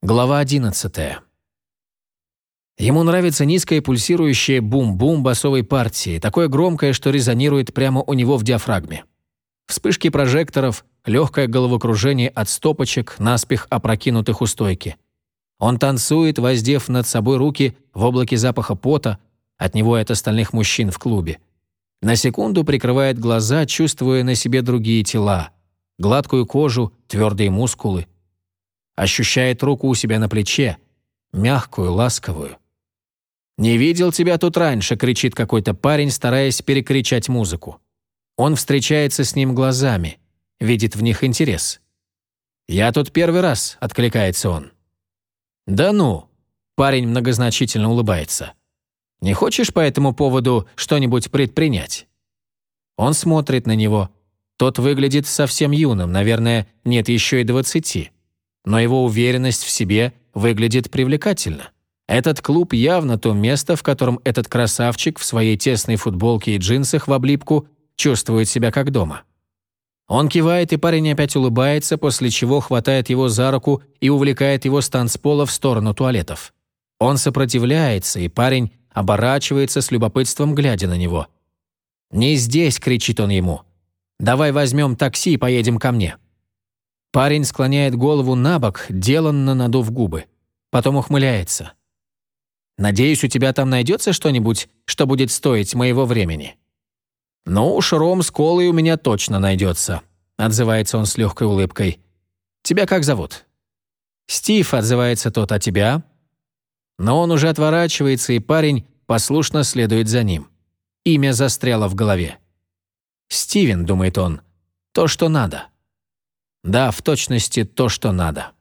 Глава 11. Ему нравится низкое пульсирующее бум-бум басовой партии, такое громкое, что резонирует прямо у него в диафрагме. Вспышки прожекторов, легкое головокружение от стопочек, наспех опрокинутых у стойки. Он танцует, воздев над собой руки в облаке запаха пота, от него и от остальных мужчин в клубе. На секунду прикрывает глаза, чувствуя на себе другие тела. Гладкую кожу, твердые мускулы – ощущает руку у себя на плече, мягкую, ласковую. «Не видел тебя тут раньше», — кричит какой-то парень, стараясь перекричать музыку. Он встречается с ним глазами, видит в них интерес. «Я тут первый раз», — откликается он. «Да ну», — парень многозначительно улыбается. «Не хочешь по этому поводу что-нибудь предпринять?» Он смотрит на него. Тот выглядит совсем юным, наверное, нет еще и двадцати но его уверенность в себе выглядит привлекательно. Этот клуб явно то место, в котором этот красавчик в своей тесной футболке и джинсах в облипку чувствует себя как дома. Он кивает, и парень опять улыбается, после чего хватает его за руку и увлекает его с танцпола в сторону туалетов. Он сопротивляется, и парень оборачивается с любопытством, глядя на него. «Не здесь!» — кричит он ему. «Давай возьмем такси и поедем ко мне». Парень склоняет голову на бок, деланно надув губы. Потом ухмыляется. «Надеюсь, у тебя там найдется что-нибудь, что будет стоить моего времени?» «Ну уж ром с колой у меня точно найдется», — отзывается он с легкой улыбкой. «Тебя как зовут?» «Стив», — отзывается тот, «а тебя?» Но он уже отворачивается, и парень послушно следует за ним. Имя застряло в голове. «Стивен», — думает он, — «то, что надо». Да, в точности то, что надо.